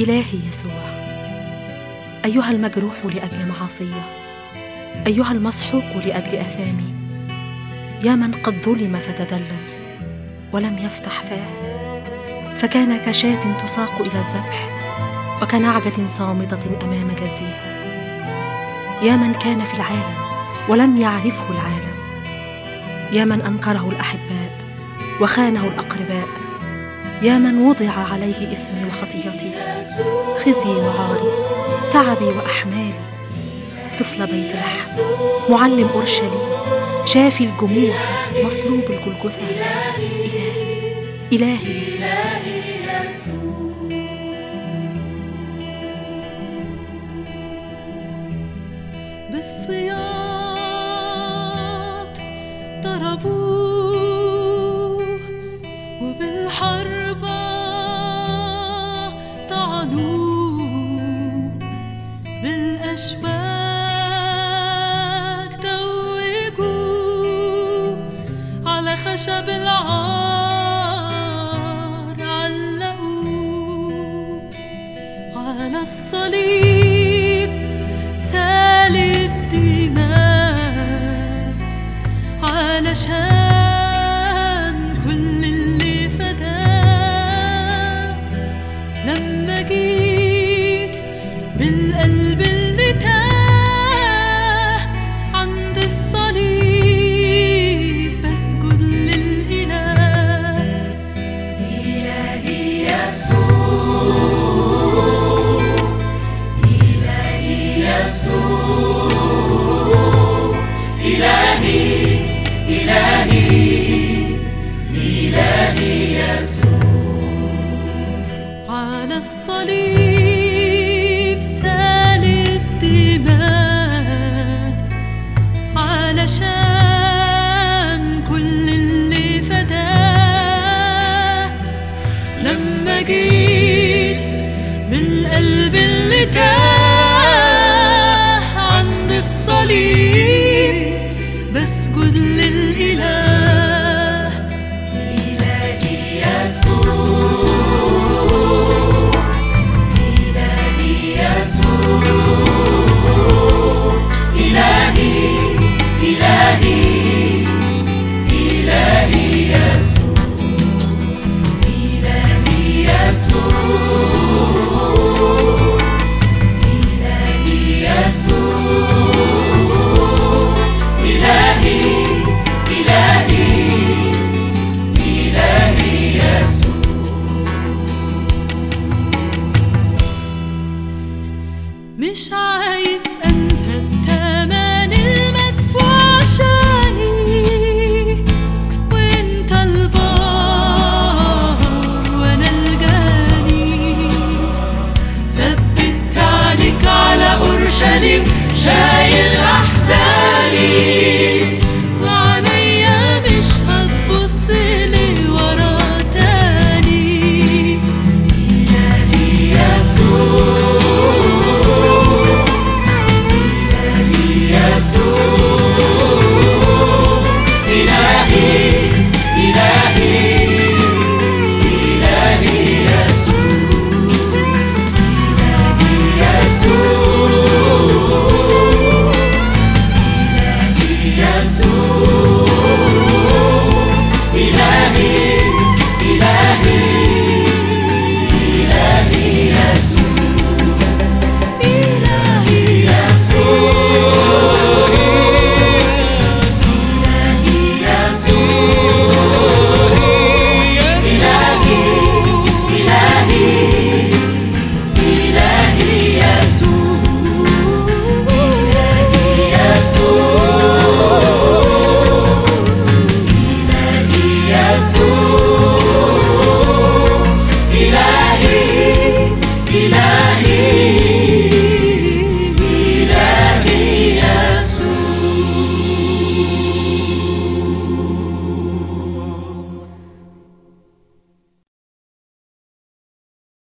إلهي يسوع. أيها المجروح لأجل معاصية. أيها المسحوق لأجل آثامي. يا من قد ظلم فتدلل ولم يفتح فاه. فكان كشاة تساق إلى الذبح وكنعجة صامتة أمام جزيها. يا من كان في العالم ولم يعرفه العالم. يا من أنكره الأحباء وخانه الأقرباء يا من وضع عليه إثمي وخطيتي خزي وعاري تعبي وأحمالي. طفل بيت لحم معلم أورشليم شافي الجموع مصلوب الجلجثة. إلهي إلهي يسوع بالصياط خشب العار علقوه على الصليب. الصليب سال الدماء علشان كل اللي فداه. لما جيت بالقلب اللي تاه عند الصليب بسجد